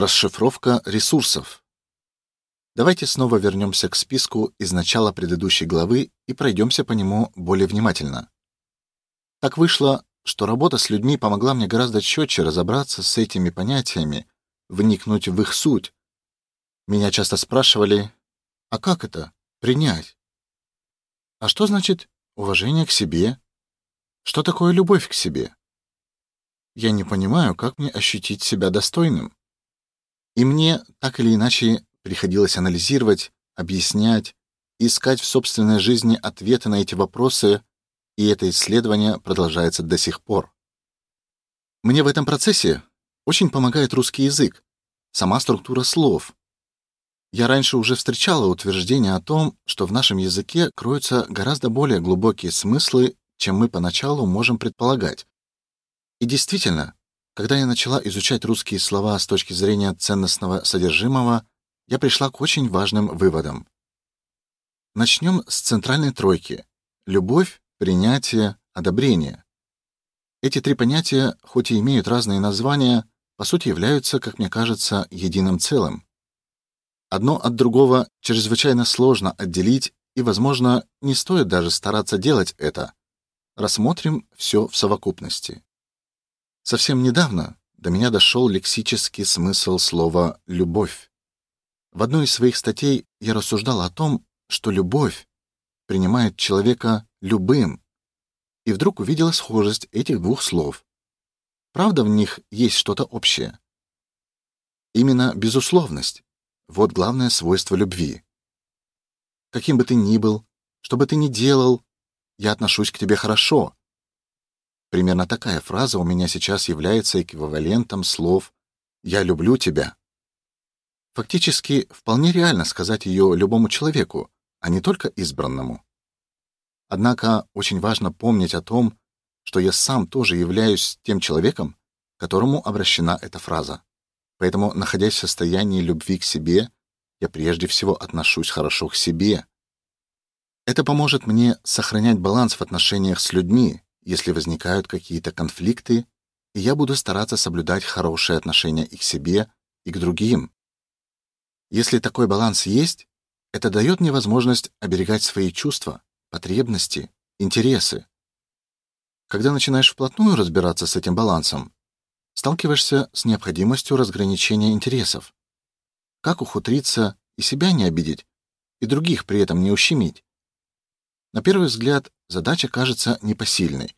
Расшифровка ресурсов. Давайте снова вернемся к списку из начала предыдущей главы и пройдемся по нему более внимательно. Так вышло, что работа с людьми помогла мне гораздо четче разобраться с этими понятиями, вникнуть в их суть. Меня часто спрашивали: "А как это принять? А что значит уважение к себе? Что такое любовь к себе?" Я не понимаю, как мне ощутить себя достойным. И мне так или иначе приходилось анализировать, объяснять, искать в собственной жизни ответы на эти вопросы, и это исследование продолжается до сих пор. Мне в этом процессе очень помогает русский язык, сама структура слов. Я раньше уже встречала утверждение о том, что в нашем языке кроются гораздо более глубокие смыслы, чем мы поначалу можем предполагать. И действительно, когда я начала изучать русские слова с точки зрения ценностного содержимого, я пришла к очень важным выводам. Начнем с центральной тройки: любовь, принятие, одобрение. Эти три понятия, хоть и имеют разные названия, по сути являются, как мне кажется, единым целым. Одно от другого чрезвычайно сложно отделить, и, возможно, не стоит даже стараться делать это. Рассмотрим все в совокупности. Совсем недавно до меня дошел лексический смысл слова любовь. В одной из своих статей я рассуждал о том, что любовь принимает человека любым, и вдруг увидела схожесть этих двух слов. Правда, в них есть что-то общее. Именно безусловность вот главное свойство любви. Каким бы ты ни был, что бы ты ни делал, я отношусь к тебе хорошо, Примерно такая фраза у меня сейчас является эквивалентом слов «я люблю тебя». Фактически, вполне реально сказать ее любому человеку, а не только избранному. Однако очень важно помнить о том, что я сам тоже являюсь тем человеком, которому обращена эта фраза. Поэтому, находясь в состоянии любви к себе, я прежде всего отношусь хорошо к себе. Это поможет мне сохранять баланс в отношениях с людьми, если возникают какие-то конфликты, и я буду стараться соблюдать хорошие отношения и к себе, и к другим. Если такой баланс есть, это дает мне возможность оберегать свои чувства, потребности, интересы. Когда начинаешь вплотную разбираться с этим балансом, сталкиваешься с необходимостью разграничения интересов. Как ухитриться и себя не обидеть, и других при этом не ущемить? На первый взгляд, задача кажется непосильной.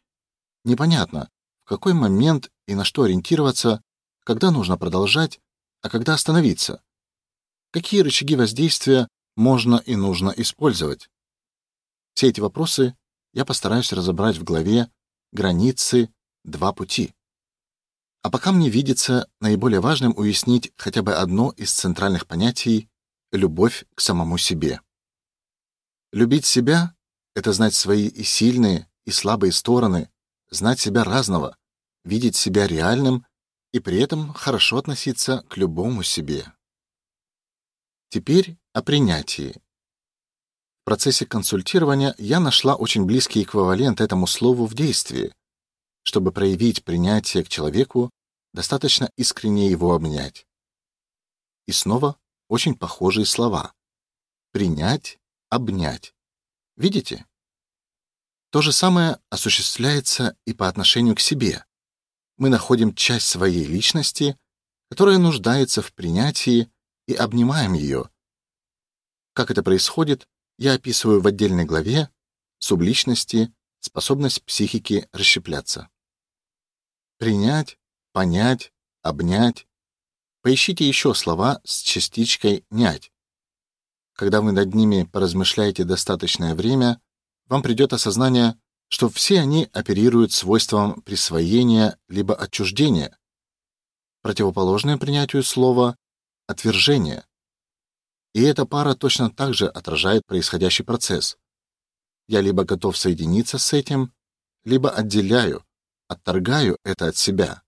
Непонятно, в какой момент и на что ориентироваться, когда нужно продолжать, а когда остановиться. Какие рычаги воздействия можно и нужно использовать? Все эти вопросы я постараюсь разобрать в главе Границы два пути. А пока мне видится наиболее важным уяснить хотя бы одно из центральных понятий любовь к самому себе. Любить себя это знать свои и сильные, и слабые стороны, знать себя разного, видеть себя реальным и при этом хорошо относиться к любому себе. Теперь о принятии. В процессе консультирования я нашла очень близкий эквивалент этому слову в действии. Чтобы проявить принятие к человеку, достаточно искренне его обнять. И снова очень похожие слова: принять, обнять. Видите? То же самое осуществляется и по отношению к себе. Мы находим часть своей личности, которая нуждается в принятии, и обнимаем ее. Как это происходит, я описываю в отдельной главе субличности, способность психики расщепляться. Принять, понять, обнять. Поищите еще слова с частичкой нять. Когда вы над ними поразмышляете достаточное время, вам придет осознание, что все они оперируют свойством присвоения либо отчуждения. Противоположное принятию слова отвержение. И эта пара точно так же отражает происходящий процесс. Я либо готов соединиться с этим, либо отделяю, отторгаю это от себя.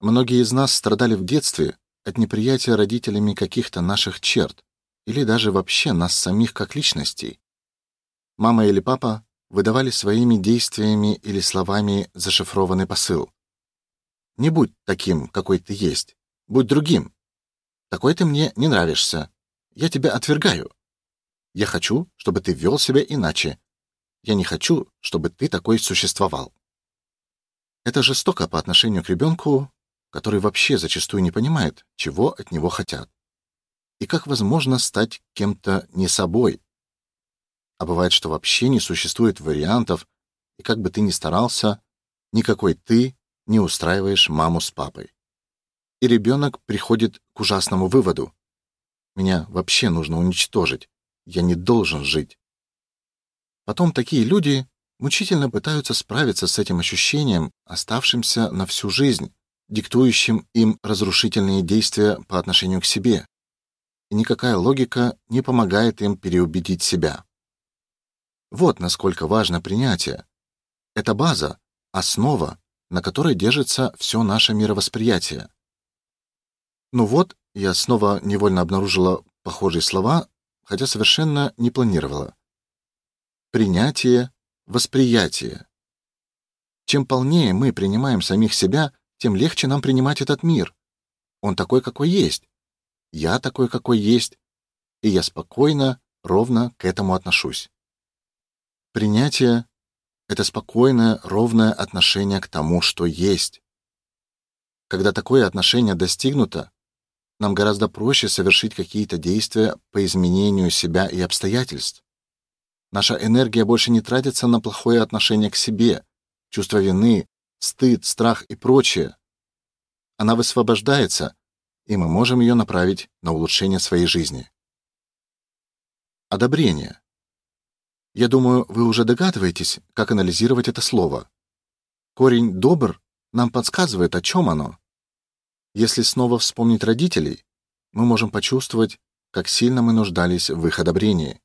Многие из нас страдали в детстве от неприятия родителями каких-то наших черт, или даже вообще нас самих как личностей. Мама или папа выдавали своими действиями или словами зашифрованный посыл. Не будь таким, какой ты есть. Будь другим. Такой ты мне не нравишься. Я тебя отвергаю. Я хочу, чтобы ты вел себя иначе. Я не хочу, чтобы ты такой существовал. Это жестоко по отношению к ребенку, который вообще зачастую не понимает, чего от него хотят. И как возможно стать кем-то не собой. А бывает, что вообще не существует вариантов, и как бы ты ни старался, никакой ты не устраиваешь маму с папой. И ребенок приходит к ужасному выводу: меня вообще нужно уничтожить. Я не должен жить. Потом такие люди мучительно пытаются справиться с этим ощущением, оставшимся на всю жизнь, диктующим им разрушительные действия по отношению к себе. И никакая логика не помогает им переубедить себя. Вот насколько важно принятие. Это база, основа, на которой держится все наше мировосприятие. Ну вот, я снова невольно обнаружила похожие слова, хотя совершенно не планировала. Принятие, восприятие. Чем полнее мы принимаем самих себя, тем легче нам принимать этот мир. Он такой, какой есть. Я такой, какой есть, и я спокойно, ровно к этому отношусь. Принятие это спокойное, ровное отношение к тому, что есть. Когда такое отношение достигнуто, нам гораздо проще совершить какие-то действия по изменению себя и обстоятельств. Наша энергия больше не тратится на плохое отношение к себе, чувство вины, стыд, страх и прочее. Она высвобождается, и мы можем ее направить на улучшение своей жизни. Одобрение. Я думаю, вы уже догадываетесь, как анализировать это слово. Корень добр нам подсказывает, о чем оно. Если снова вспомнить родителей, мы можем почувствовать, как сильно мы нуждались в их одобрении.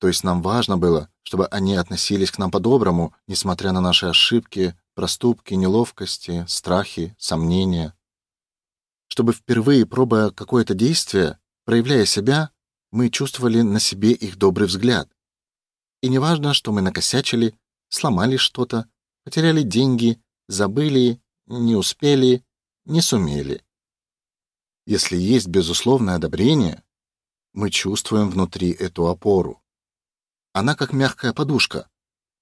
То есть нам важно было, чтобы они относились к нам по-доброму, несмотря на наши ошибки, проступки, неловкости, страхи, сомнения. Чтобы впервые пробуя какое-то действие, проявляя себя, мы чувствовали на себе их добрый взгляд. И неважно, что мы накосячили, сломали что-то, потеряли деньги, забыли, не успели, не сумели. Если есть безусловное одобрение, мы чувствуем внутри эту опору. Она как мягкая подушка,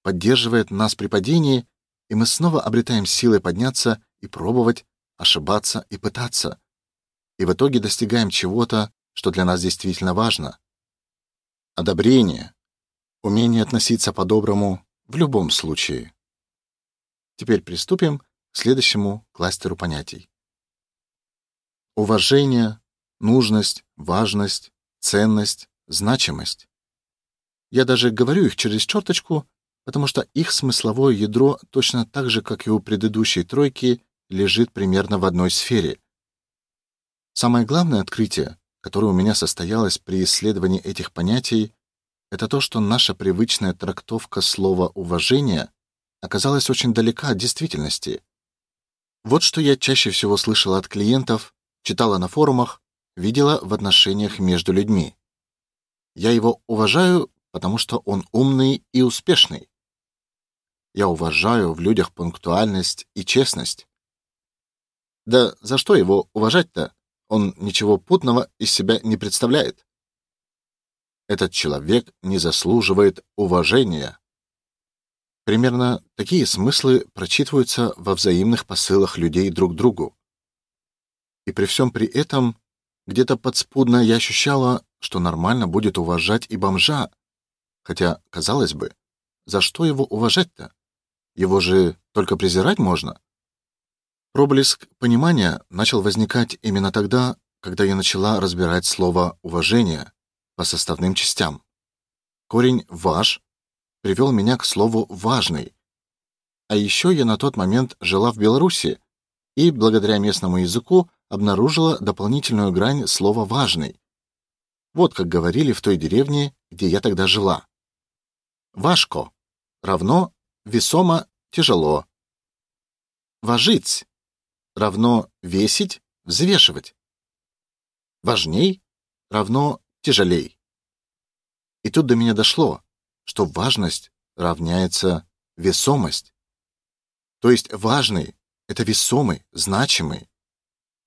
поддерживает нас при падении, и мы снова обретаем силы подняться и пробовать, ошибаться и пытаться. И в итоге достигаем чего-то, что для нас действительно важно. Одобрение, умение относиться по-доброму в любом случае. Теперь приступим к следующему кластеру понятий. Уважение, нужность, важность, ценность, значимость. Я даже говорю их через черточку, потому что их смысловое ядро точно так же, как и у предыдущей тройки, лежит примерно в одной сфере. Самое главное открытие, которое у меня состоялось при исследовании этих понятий, это то, что наша привычная трактовка слова уважение оказалась очень далека от действительности. Вот что я чаще всего слышала от клиентов, читала на форумах, видела в отношениях между людьми. Я его уважаю, потому что он умный и успешный. Я уважаю в людях пунктуальность и честность. Да за что его уважать-то? Он ничего путного из себя не представляет. Этот человек не заслуживает уважения. Примерно такие смыслы прочитываются во взаимных посылах людей друг другу. И при всем при этом где-то подспудно я ощущала, что нормально будет уважать и бомжа, хотя, казалось бы, за что его уважать-то? Его же только презирать можно. Проблеск понимания начал возникать именно тогда, когда я начала разбирать слово уважение по составным частям. Корень ваш привел меня к слову важный. А еще я на тот момент жила в Беларуси и благодаря местному языку обнаружила дополнительную грань слова важный. Вот как говорили в той деревне, где я тогда жила. Важко равно весомо тяжело. Важить равно весить, взвешивать. Важней равно тяжелей. И тут до меня дошло, что важность равняется весомость. То есть важный это весомый, значимый.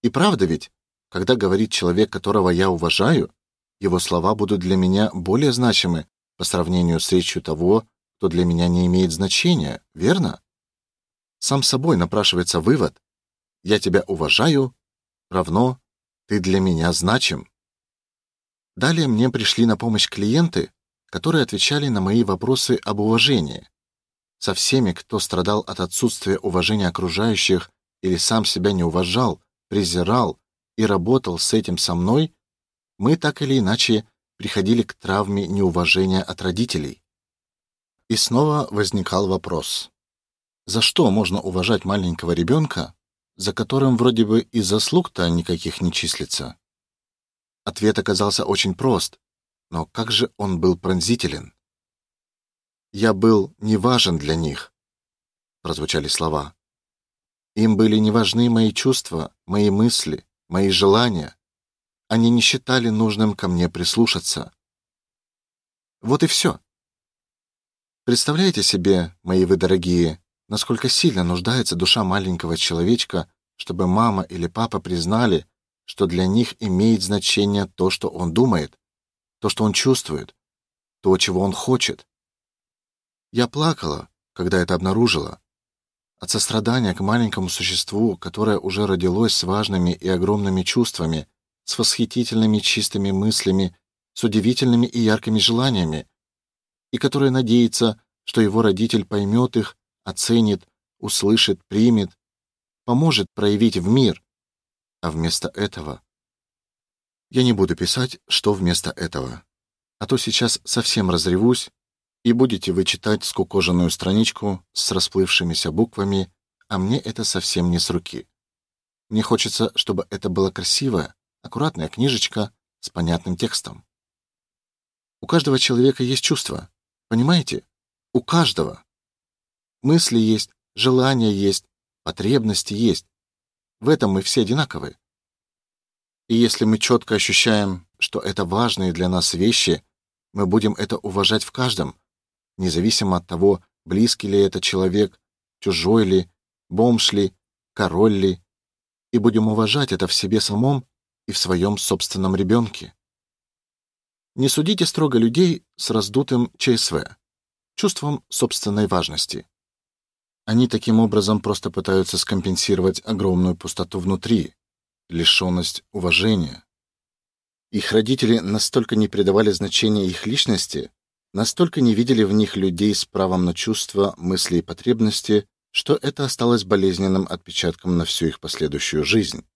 И правда ведь, когда говорит человек, которого я уважаю, его слова будут для меня более значимы по сравнению с речью того, кто для меня не имеет значения, верно? Сам собой напрашивается вывод: я тебя уважаю, равно ты для меня значим. Далее мне пришли на помощь клиенты, которые отвечали на мои вопросы об уважении. Со всеми, кто страдал от отсутствия уважения окружающих или сам себя не уважал, презирал и работал с этим со мной, мы так или иначе приходили к травме неуважения от родителей. И снова возникал вопрос: за что можно уважать маленького ребенка, за которым вроде бы и заслуг-то никаких не числится? Ответ оказался очень прост, но как же он был пронзителен. Я был не важен для них, прозвучали слова. Им были не важны мои чувства, мои мысли, мои желания. Они не считали нужным ко мне прислушаться. Вот и все. Представляете себе, мои вы дорогие, насколько сильно нуждается душа маленького человечка, чтобы мама или папа признали, что для них имеет значение то, что он думает, то, что он чувствует, то, чего он хочет. Я плакала, когда это обнаружила. От сострадания к маленькому существу, которое уже родилось с важными и огромными чувствами, с восхитительными чистыми мыслями, с удивительными и яркими желаниями, и которое надеется, что его родитель поймет их, оценит, услышит, примет, поможет проявить в мир, а вместо этого я не буду писать, что вместо этого, а то сейчас совсем разревусь, и будете вы читать скукоженную страничку с расплывшимися буквами, а мне это совсем не с руки. Мне хочется, чтобы это была красивая, аккуратная книжечка с понятным текстом. У каждого человека есть чувства, понимаете? У каждого. Мысли есть, желания есть, потребности есть. В этом мы все одинаковы. И если мы четко ощущаем, что это важные для нас вещи, мы будем это уважать в каждом, независимо от того, близкий ли это человек, чужой ли, бомж ли, король ли, и будем уважать это в себе самом и в своем собственном ребенке. Не судите строго людей с раздутым ЧСВ, чувством собственной важности. Они таким образом просто пытаются скомпенсировать огромную пустоту внутри, лишенность уважения. Их родители настолько не придавали значения их личности, настолько не видели в них людей с правом на чувства, мысли и потребности, что это осталось болезненным отпечатком на всю их последующую жизнь.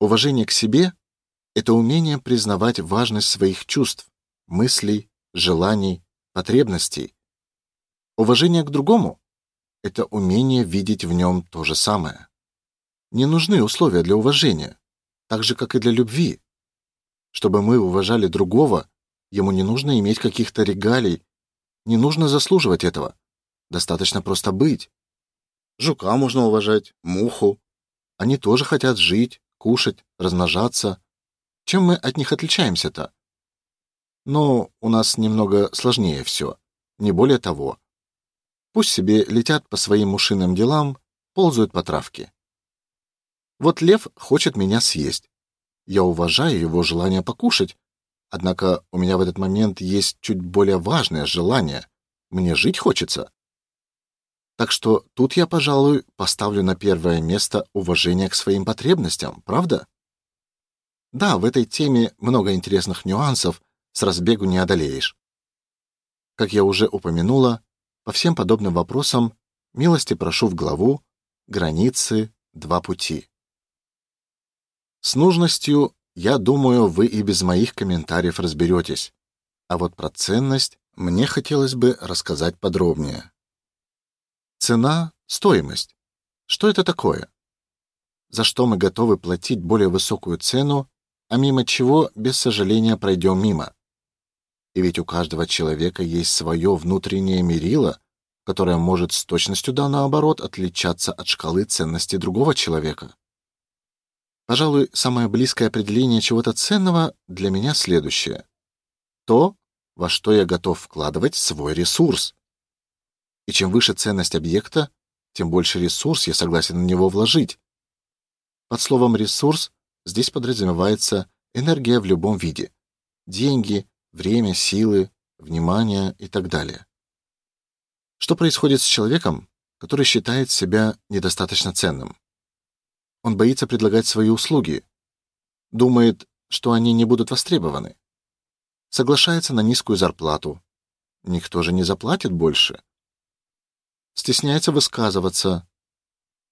Уважение к себе это умение признавать важность своих чувств, мыслей, желаний, потребностей. Уважение к другому это умение видеть в нем то же самое. Не нужны условия для уважения, так же как и для любви. Чтобы мы уважали другого, ему не нужно иметь каких-то регалий, не нужно заслуживать этого. Достаточно просто быть. Жука можно уважать, муху. Они тоже хотят жить, кушать, размножаться. Чем мы от них отличаемся-то? Но у нас немного сложнее все, не более того. Пусть себе летят по своим мушиным делам, ползают по травке. Вот лев хочет меня съесть. Я уважаю его желание покушать, однако у меня в этот момент есть чуть более важное желание. Мне жить хочется. Так что тут я, пожалуй, поставлю на первое место уважение к своим потребностям, правда? Да, в этой теме много интересных нюансов, с разбегу не одолеешь. Как я уже упомянула, по всем подобным вопросам милости прошу в главу Границы два пути. С нужностью, я думаю, вы и без моих комментариев разберетесь. А вот про ценность мне хотелось бы рассказать подробнее. Цена, стоимость. Что это такое? За что мы готовы платить более высокую цену, а мимо чего без сожаления пройдем мимо? И ведь у каждого человека есть свое внутреннее мерило, которое может с точностью да наоборот отличаться от шкалы ценностей другого человека. Пожалуй, самое близкое определение чего-то ценного для меня следующее: то, во что я готов вкладывать свой ресурс. И чем выше ценность объекта, тем больше ресурс я согласен на него вложить. Под словом ресурс здесь подразумевается энергия в любом виде: деньги, время, силы, внимание и так далее. Что происходит с человеком, который считает себя недостаточно ценным? Он боится предлагать свои услуги, думает, что они не будут востребованы. Соглашается на низкую зарплату. Никто же не заплатит больше. Стесняется высказываться.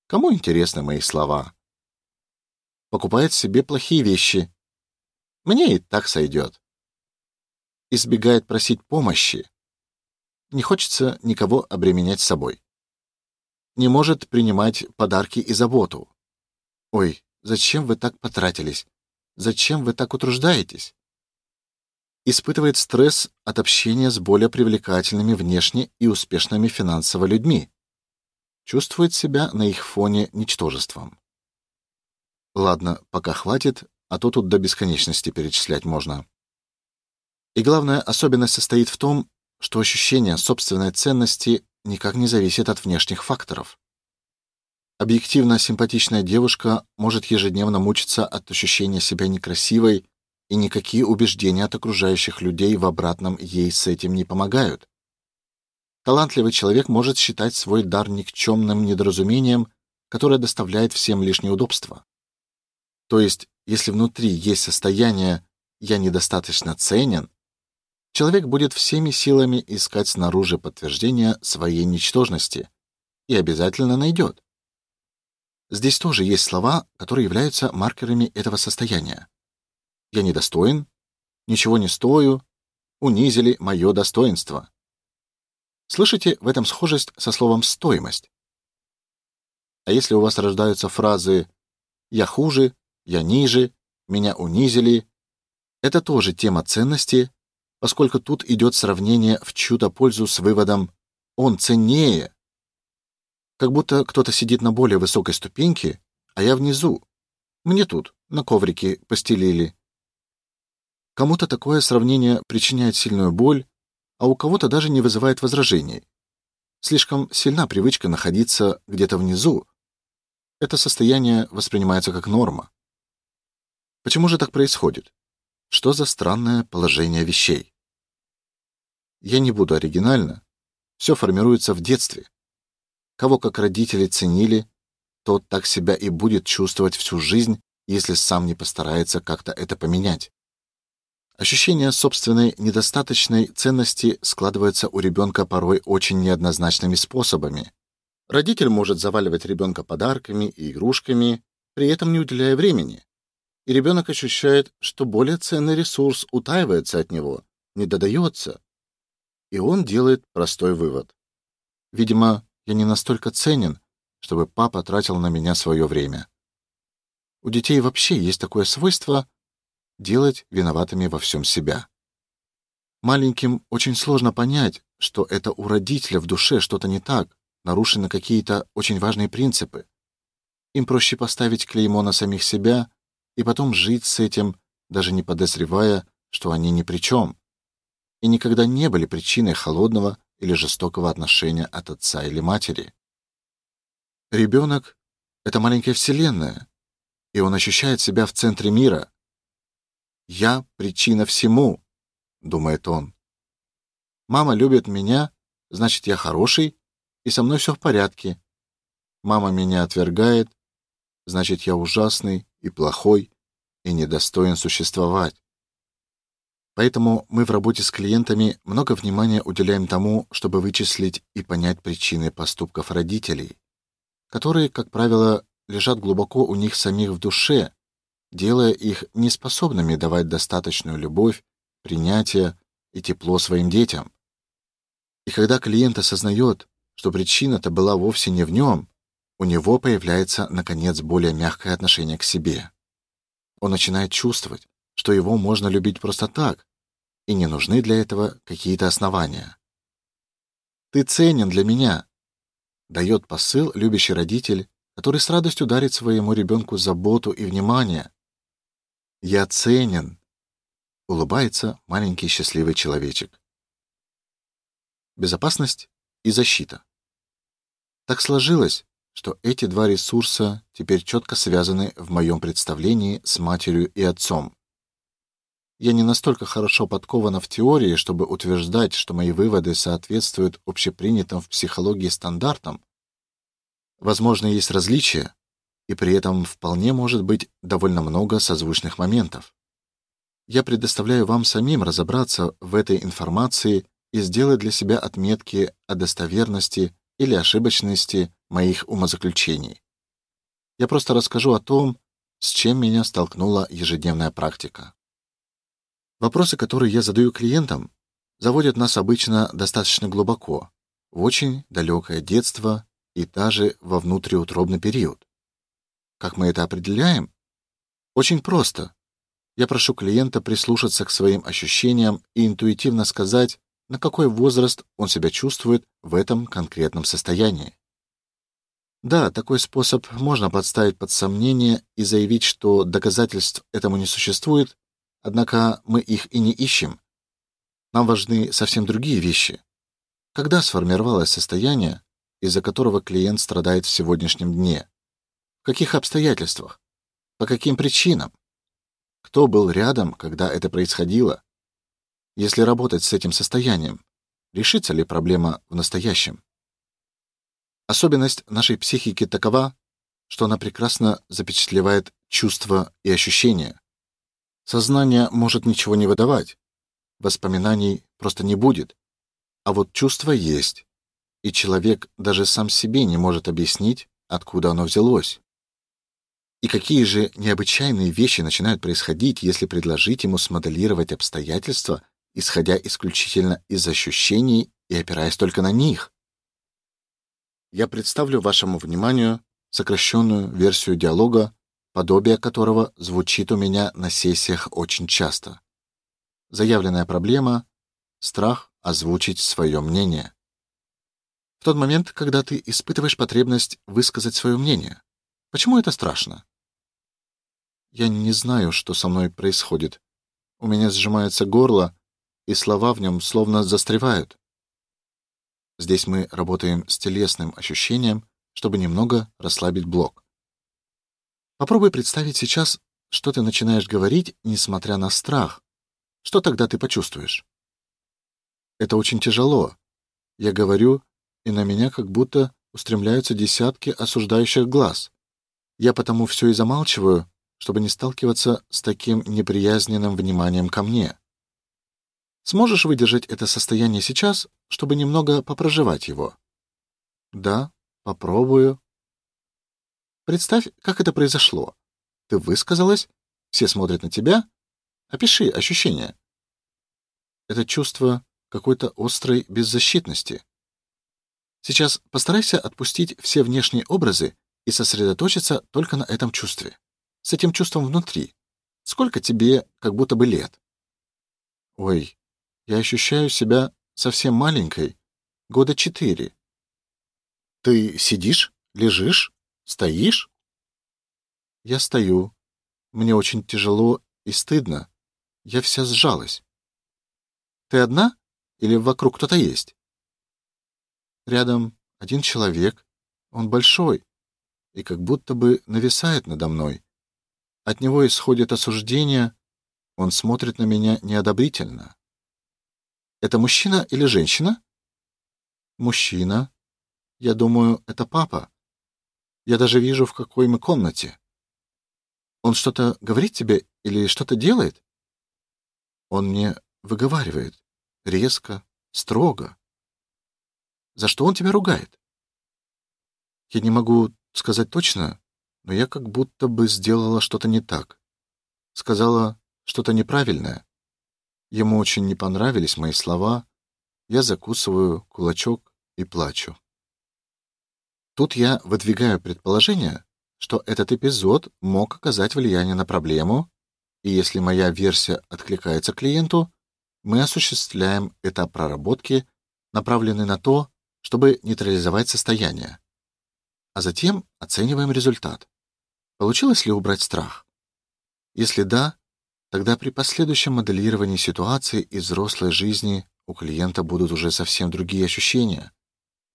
Кому интересны мои слова? Покупает себе плохие вещи. Мне и так сойдет. Избегает просить помощи. Не хочется никого обременять собой. Не может принимать подарки и заботу. Ой, зачем вы так потратились? Зачем вы так утруждаетесь? Испытывает стресс от общения с более привлекательными внешне и успешными финансово людьми. Чувствует себя на их фоне ничтожеством. Ладно, пока хватит, а то тут до бесконечности перечислять можно. И главная особенность состоит в том, что ощущение собственной ценности никак не зависит от внешних факторов. Объективно симпатичная девушка может ежедневно мучиться от ощущения себя некрасивой, и никакие убеждения от окружающих людей в обратном ей с этим не помогают. Талантливый человек может считать свой дар никчемным недоразумением, которое доставляет всем лишь неудобства. То есть, если внутри есть состояние я недостаточно ценен, человек будет всеми силами искать снаружи подтверждения своей ничтожности и обязательно найдет. Здесь тоже есть слова, которые являются маркерами этого состояния. Я недостоин, ничего не стою, унизили мое достоинство. Слышите в этом схожесть со словом стоимость? А если у вас рождаются фразы я хуже, я ниже, меня унизили, это тоже тема ценности, поскольку тут идет сравнение в чью-то пользу с выводом он ценнее. Как будто кто-то сидит на более высокой ступеньке, а я внизу. Мне тут на коврике постелили. Кому-то такое сравнение причиняет сильную боль, а у кого-то даже не вызывает возражений. Слишком сильна привычка находиться где-то внизу. Это состояние воспринимается как норма. Почему же так происходит? Что за странное положение вещей? Я не буду оригинально. Все формируется в детстве. Кого как родители ценили, тот так себя и будет чувствовать всю жизнь, если сам не постарается как-то это поменять. Ощущение собственной недостаточной ценности складывается у ребенка порой очень неоднозначными способами. Родитель может заваливать ребенка подарками и игрушками, при этом не уделяя времени. И ребенок ощущает, что более ценный ресурс утаивается от него, не додается. И он делает простой вывод. Видимо, я не настолько ценен, чтобы папа тратил на меня свое время. У детей вообще есть такое свойство делать виноватыми во всем себя. Маленьким очень сложно понять, что это у родителя в душе что-то не так, нарушены какие-то очень важные принципы. Им проще поставить клеймо на самих себя и потом жить с этим, даже не подозревая, что они ни при чем, и никогда не были причиной холодного или жестокого отношения от отца или матери. Ребенок — это маленькая вселенная, и он ощущает себя в центре мира, я причина всему, думает он. Мама любит меня, значит, я хороший, и со мной все в порядке. Мама меня отвергает, значит, я ужасный и плохой и недостоин существовать. Поэтому мы в работе с клиентами много внимания уделяем тому, чтобы вычислить и понять причины поступков родителей, которые, как правило, лежат глубоко у них самих в душе делая их неспособными давать достаточную любовь, принятие и тепло своим детям. И когда клиент осознает, что причина-то была вовсе не в нем, у него появляется наконец более мягкое отношение к себе. Он начинает чувствовать, что его можно любить просто так, и не нужны для этого какие-то основания. Ты ценен для меня, дает посыл любящий родитель, который с радостью дарит своему ребенку заботу и внимание, я ценен, улыбается маленький счастливый человечек. Безопасность и защита. Так сложилось, что эти два ресурса теперь четко связаны в моем представлении с матерью и отцом. Я не настолько хорошо подкована в теории, чтобы утверждать, что мои выводы соответствуют общепринятым в психологии стандартам. Возможно, есть различия, и при этом вполне может быть довольно много созвучных моментов. Я предоставляю вам самим разобраться в этой информации и сделать для себя отметки о достоверности или ошибочности моих умозаключений. Я просто расскажу о том, с чем меня столкнула ежедневная практика. Вопросы, которые я задаю клиентам, заводят нас обычно достаточно глубоко, в очень далекое детство и даже во внутриутробный период. Как мы это определяем? Очень просто. Я прошу клиента прислушаться к своим ощущениям и интуитивно сказать, на какой возраст он себя чувствует в этом конкретном состоянии. Да, такой способ можно подставить под сомнение и заявить, что доказательств этому не существует, однако мы их и не ищем. Нам важны совсем другие вещи. Когда сформировалось состояние, из-за которого клиент страдает в сегодняшнем дне? В каких обстоятельствах? По каким причинам? Кто был рядом, когда это происходило? Если работать с этим состоянием, решится ли проблема в настоящем? Особенность нашей психики такова, что она прекрасно запечатлевает чувства и ощущения. Сознание может ничего не выдавать, воспоминаний просто не будет, а вот чувство есть, и человек даже сам себе не может объяснить, откуда оно взялось. И какие же необычайные вещи начинают происходить, если предложить ему смоделировать обстоятельства, исходя исключительно из ощущений и опираясь только на них я представлю вашему вниманию сокращенную версию диалога, подобие которого звучит у меня на сессиях очень часто. Заявленная проблема страх озвучить свое мнение. В тот момент, когда ты испытываешь потребность высказать свое мнение. Почему это страшно? Я не знаю, что со мной происходит. У меня сжимается горло, и слова в нем словно застревают. Здесь мы работаем с телесным ощущением, чтобы немного расслабить блок. Попробуй представить сейчас, что ты начинаешь говорить, несмотря на страх. Что тогда ты почувствуешь? Это очень тяжело. Я говорю, и на меня как будто устремляются десятки осуждающих глаз. Я потому все и замалчиваю, чтобы не сталкиваться с таким неприязненным вниманием ко мне. Сможешь выдержать это состояние сейчас, чтобы немного попроживать его? Да, попробую. Представь, как это произошло. Ты высказалась, все смотрят на тебя. Опиши ощущения. Это чувство какой-то острой беззащитности. Сейчас постарайся отпустить все внешние образы и сосредоточиться только на этом чувстве. С этим чувством внутри. Сколько тебе как будто бы лет? Ой, я ощущаю себя совсем маленькой, года четыре. Ты сидишь, лежишь, стоишь? Я стою. Мне очень тяжело и стыдно. Я вся сжалась. Ты одна или вокруг кто-то есть? Рядом один человек. Он большой и как будто бы нависает надо мной. От него исходит осуждение. Он смотрит на меня неодобрительно. Это мужчина или женщина? Мужчина. Я думаю, это папа. Я даже вижу, в какой мы комнате. Он что-то говорит тебе или что-то делает? Он мне выговаривает резко, строго. За что он тебя ругает? Я не могу сказать точно, но я как будто бы сделала что-то не так. Сказала что-то неправильное. Ему очень не понравились мои слова. Я закусываю кулачок и плачу. Тут я выдвигаю предположение, что этот эпизод мог оказать влияние на проблему, и если моя версия откликается клиенту, мы осуществляем этап проработки, направленный на то, чтобы нейтрализовать состояние. А затем оцениваем результат. Получилось ли убрать страх? Если да, Тогда при последующем моделировании ситуации из взрослой жизни у клиента будут уже совсем другие ощущения,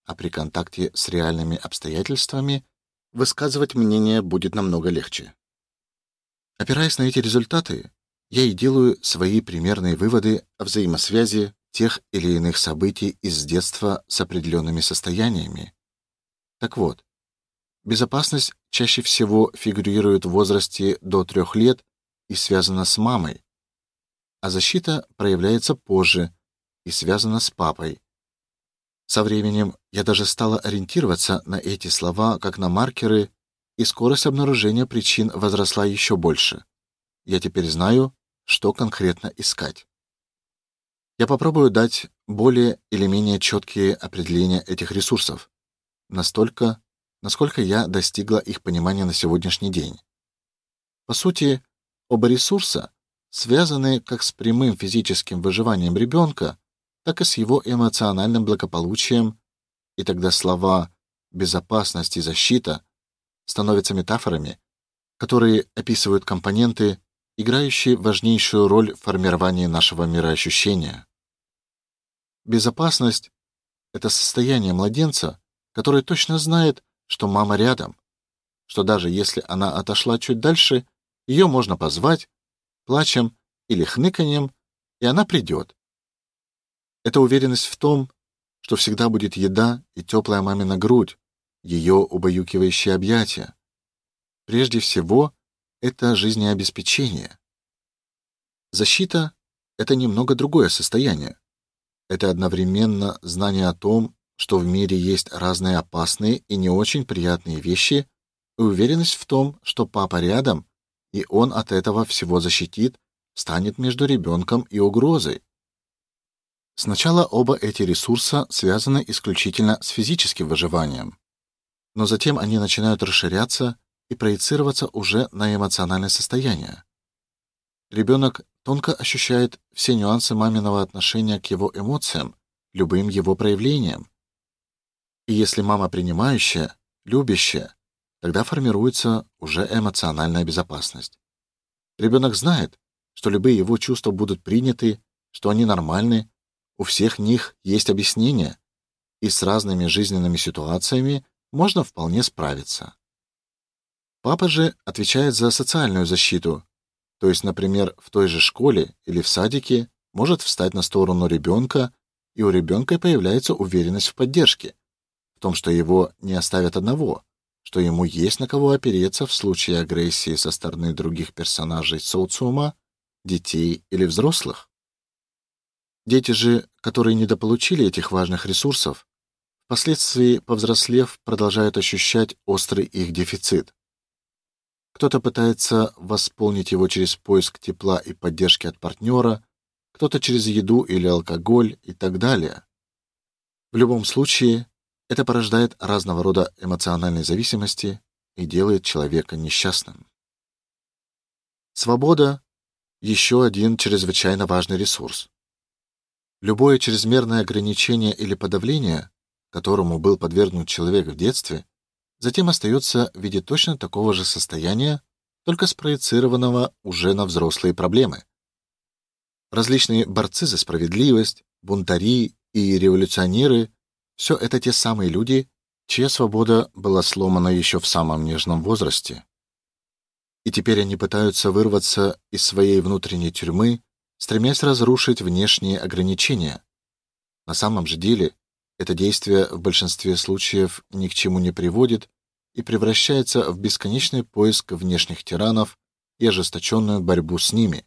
а при контакте с реальными обстоятельствами высказывать мнение будет намного легче. Опираясь на эти результаты, я и делаю свои примерные выводы о взаимосвязи тех или иных событий из детства с определенными состояниями. Так вот, безопасность чаще всего фигурирует в возрасте до трех лет и связана с мамой, а защита проявляется позже и связана с папой. Со временем я даже стала ориентироваться на эти слова как на маркеры, и скорость обнаружения причин возросла еще больше. Я теперь знаю, что конкретно искать. Я попробую дать более или менее четкие определения этих ресурсов, настолько, насколько я достигла их понимания на сегодняшний день. По сути, оба ресурса связаны как с прямым физическим выживанием ребенка, так и с его эмоциональным благополучием, и тогда слова безопасность и защита становятся метафорами, которые описывают компоненты, играющие важнейшую роль в формировании нашего мироощущения. Безопасность это состояние младенца, который точно знает, что мама рядом, что даже если она отошла чуть дальше, ее можно позвать плачем или хныканьем, и она придет. Это уверенность в том, что всегда будет еда и теплая мамина грудь, ее убаюкивающие объятия. Прежде всего, это жизнеобеспечение. Защита это немного другое состояние. Это одновременно знание о том, что в мире есть разные опасные и не очень приятные вещи, и уверенность в том, что папа рядом, и он от этого всего защитит, станет между ребенком и угрозой. Сначала оба эти ресурса связаны исключительно с физическим выживанием, но затем они начинают расширяться и проецироваться уже на эмоциональное состояние. Ребенок тонко ощущает все нюансы маминого отношения к его эмоциям, любым его проявлениям. И если мама принимающая, любящая, тогда формируется уже эмоциональная безопасность. Ребенок знает, что любые его чувства будут приняты, что они нормальны, у всех них есть объяснение, и с разными жизненными ситуациями можно вполне справиться. Папа же отвечает за социальную защиту, то есть, например, в той же школе или в садике может встать на сторону ребенка, и у ребенка появляется уверенность в поддержке, в том, что его не оставят одного, что ему есть на кого опереться в случае агрессии со стороны других персонажей социума, детей или взрослых. Дети же, которые недополучили этих важных ресурсов, впоследствии, повзрослев, продолжают ощущать острый их дефицит. Кто-то пытается восполнить его через поиск тепла и поддержки от партнера, кто-то через еду или алкоголь и так далее. В любом случае, это порождает разного рода эмоциональные зависимости и делает человека несчастным. Свобода еще один чрезвычайно важный ресурс. Любое чрезмерное ограничение или подавление, которому был подвергнут человек в детстве, затем остается в виде точно такого же состояния, только спроецированного уже на взрослые проблемы. Различные борцы за справедливость, бунтари и революционеры все это те самые люди, чья свобода была сломана еще в самом нежном возрасте. И теперь они пытаются вырваться из своей внутренней тюрьмы стремясь разрушить внешние ограничения. На самом же деле, это действие в большинстве случаев ни к чему не приводит и превращается в бесконечный поиск внешних тиранов и ожесточенную борьбу с ними,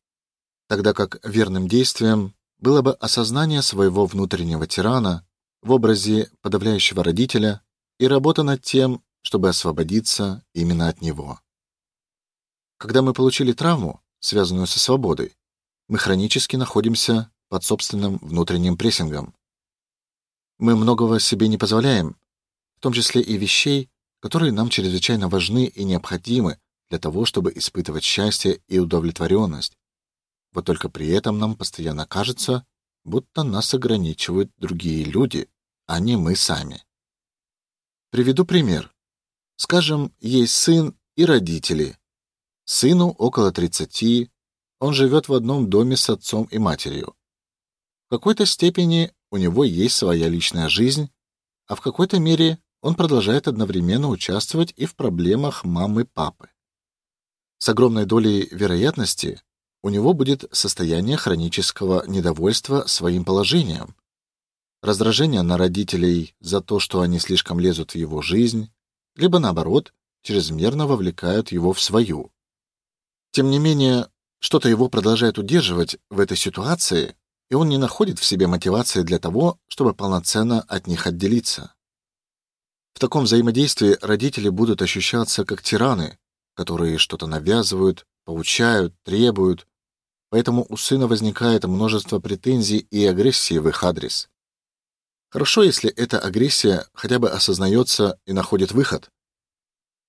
тогда как верным действием было бы осознание своего внутреннего тирана в образе подавляющего родителя и работа над тем, чтобы освободиться именно от него. Когда мы получили травму, связанную со свободой, мы хронически находимся под собственным внутренним прессингом. Мы многого себе не позволяем, в том числе и вещей, которые нам чрезвычайно важны и необходимы для того, чтобы испытывать счастье и удовлетворенность. Вот только при этом нам постоянно кажется, будто нас ограничивают другие люди, а не мы сами. Приведу пример. Скажем, есть сын и родители. Сыну около 30, он живет в одном доме с отцом и матерью. В какой-то степени у него есть своя личная жизнь, а в какой-то мере он продолжает одновременно участвовать и в проблемах мамы-папы. С огромной долей вероятности у него будет состояние хронического недовольства своим положением, раздражение на родителей за то, что они слишком лезут в его жизнь, либо наоборот, чрезмерно вовлекают его в свою. Тем не менее, что-то его продолжает удерживать в этой ситуации, и он не находит в себе мотивации для того, чтобы полноценно от них отделиться. В таком взаимодействии родители будут ощущаться как тираны, которые что-то навязывают, поучают, требуют. Поэтому у сына возникает множество претензий и агрессии в их адрес. Хорошо, если эта агрессия хотя бы осознается и находит выход.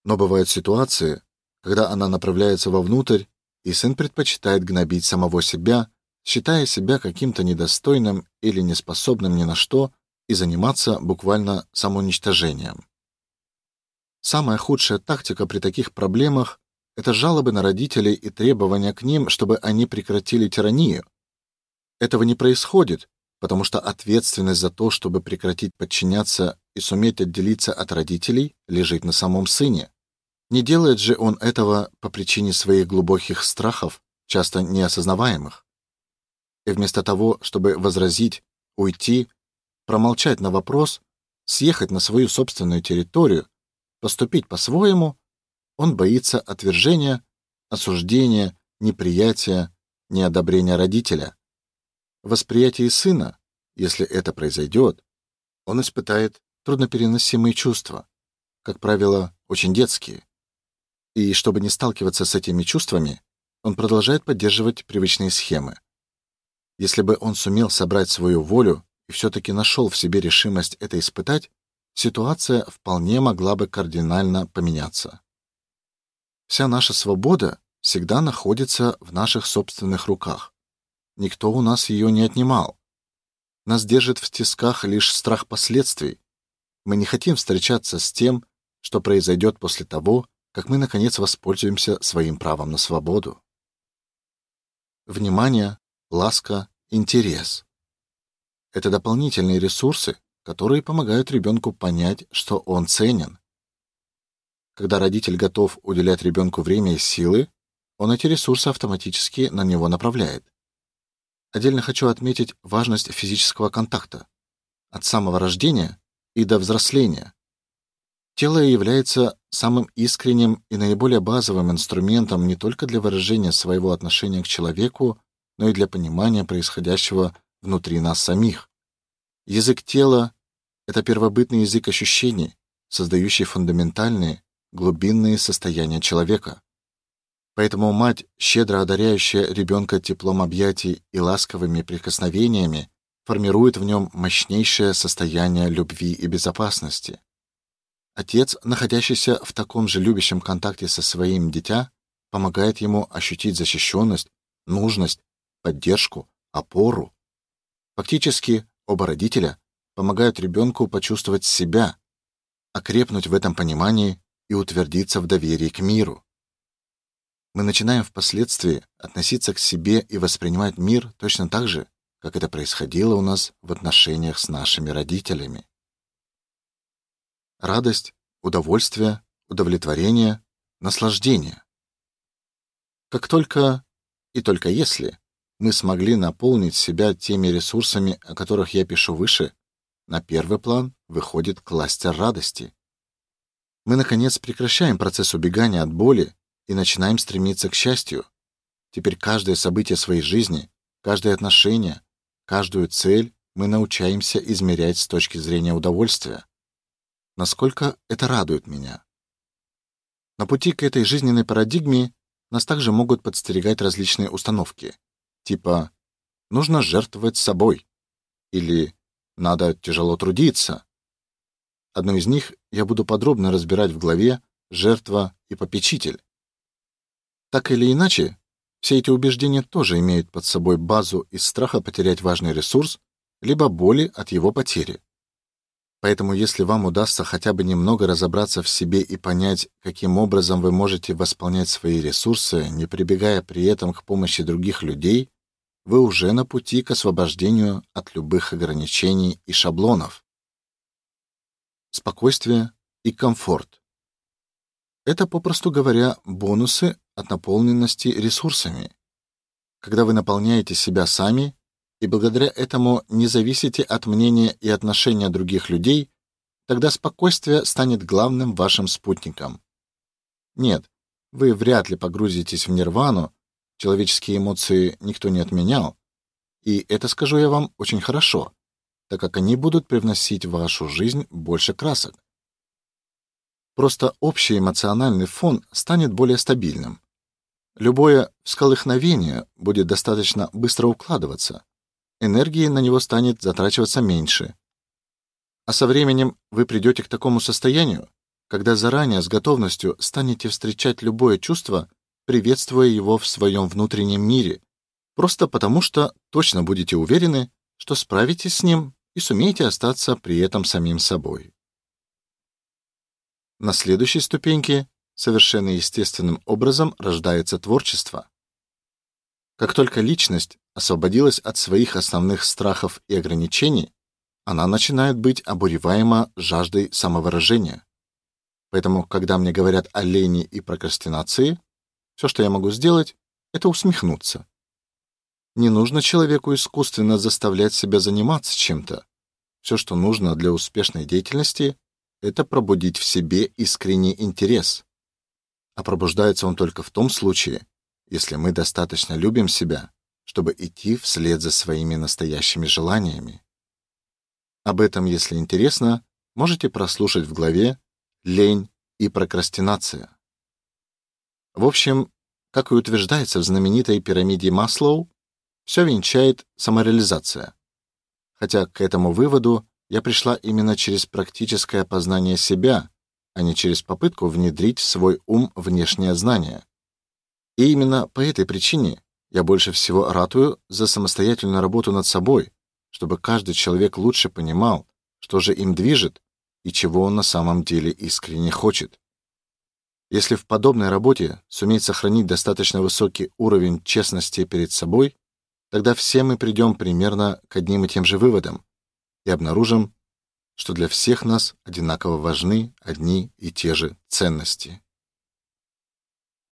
Но бывают ситуации, когда она направляется вовнутрь, и сын предпочитает гнобить самого себя, считая себя каким-то недостойным или неспособным ни на что и заниматься буквально самоуничтожением. Самая худшая тактика при таких проблемах это жалобы на родителей и требования к ним, чтобы они прекратили тиранию. Этого не происходит, потому что ответственность за то, чтобы прекратить подчиняться и суметь отделиться от родителей, лежит на самом сыне. Не делает же он этого по причине своих глубоких страхов, часто неосознаваемых. И вместо того, чтобы возразить, уйти, промолчать на вопрос, съехать на свою собственную территорию, поступить по-своему, он боится отвержения, осуждения, неприятия, неодобрения родителя. В восприятии сына, если это произойдет, он испытает труднопереносимые чувства, как правило, очень детские. И чтобы не сталкиваться с этими чувствами, он продолжает поддерживать привычные схемы. Если бы он сумел собрать свою волю и все таки нашел в себе решимость это испытать, ситуация вполне могла бы кардинально поменяться. Вся наша свобода всегда находится в наших собственных руках. Никто у нас ее не отнимал. Нас держит в тисках лишь страх последствий. Мы не хотим встречаться с тем, что произойдет после того, как мы наконец воспользуемся своим правом на свободу. Внимание, ласка, интерес это дополнительные ресурсы, которые помогают ребенку понять, что он ценен. Когда родитель готов уделять ребенку время и силы, он эти ресурсы автоматически на него направляет. Отдельно хочу отметить важность физического контакта от самого рождения и до взросления. Тело является самым искренним и наиболее базовым инструментом не только для выражения своего отношения к человеку, но и для понимания происходящего внутри нас самих. Язык тела это первобытный язык ощущений, создающий фундаментальные, глубинные состояния человека. Поэтому мать, щедро одаряющая ребенка теплом объятий и ласковыми прикосновениями, формирует в нем мощнейшее состояние любви и безопасности. Отец, находящийся в таком же любящем контакте со своим дитя, помогает ему ощутить защищенность, нужность, поддержку, опору. Фактически, оба родителя помогают ребенку почувствовать себя, окрепнуть в этом понимании и утвердиться в доверии к миру. Мы начинаем впоследствии относиться к себе и воспринимать мир точно так же, как это происходило у нас в отношениях с нашими родителями. Радость, удовольствие, удовлетворение, наслаждение. Как только и только если мы смогли наполнить себя теми ресурсами, о которых я пишу выше, на первый план выходит кластер радости. Мы наконец прекращаем процесс убегания от боли и начинаем стремиться к счастью. Теперь каждое событие своей жизни, каждое отношение, каждую цель мы научаемся измерять с точки зрения удовольствия. Насколько это радует меня. На пути к этой жизненной парадигме нас также могут подстерегать различные установки, типа нужно жертвовать собой или надо тяжело трудиться. Одну из них я буду подробно разбирать в главе Жертва и попечитель. Так или иначе, все эти убеждения тоже имеют под собой базу из страха потерять важный ресурс либо боли от его потери. Поэтому если вам удастся хотя бы немного разобраться в себе и понять, каким образом вы можете восполнять свои ресурсы, не прибегая при этом к помощи других людей, вы уже на пути к освобождению от любых ограничений и шаблонов. спокойствие и комфорт. Это, попросту говоря, бонусы от наполненности ресурсами. Когда вы наполняете себя сами и благодаря этому не зависите от мнения и отношения других людей, тогда спокойствие станет главным вашим спутником. Нет, вы вряд ли погрузитесь в нирвану, человеческие эмоции никто не отменял, и это скажу я вам очень хорошо, так как они будут привносить в вашу жизнь больше красок. Просто общий эмоциональный фон станет более стабильным. Любое всколыхновение будет достаточно быстро укладываться. Энергии на него станет затрачиваться меньше. А со временем вы придете к такому состоянию, когда заранее с готовностью станете встречать любое чувство, приветствуя его в своем внутреннем мире, просто потому что точно будете уверены, что справитесь с ним и сумеете остаться при этом самим собой. На следующей ступеньке совершенно естественным образом рождается творчество. Как только личность освободилась от своих основных страхов и ограничений, она начинает быть обуреваема жаждой самовыражения. Поэтому, когда мне говорят о лени и прокрастинации, все, что я могу сделать, это усмехнуться. Не нужно человеку искусственно заставлять себя заниматься чем-то. Все, что нужно для успешной деятельности, это пробудить в себе искренний интерес. А пробуждается он только в том случае, если мы достаточно любим себя, чтобы идти вслед за своими настоящими желаниями. Об этом, если интересно, можете прослушать в главе Лень и прокрастинация. В общем, как и утверждается в знаменитой пирамиде Маслоу, все венчает самореализация. Хотя к этому выводу я пришла именно через практическое познание себя, а не через попытку внедрить в свой ум внешнее знание. И именно по этой причине я больше всего ратую за самостоятельную работу над собой, чтобы каждый человек лучше понимал, что же им движет и чего он на самом деле искренне хочет. Если в подобной работе суметь сохранить достаточно высокий уровень честности перед собой, тогда все мы придем примерно к одним и тем же выводам и обнаружим, что для всех нас одинаково важны одни и те же ценности.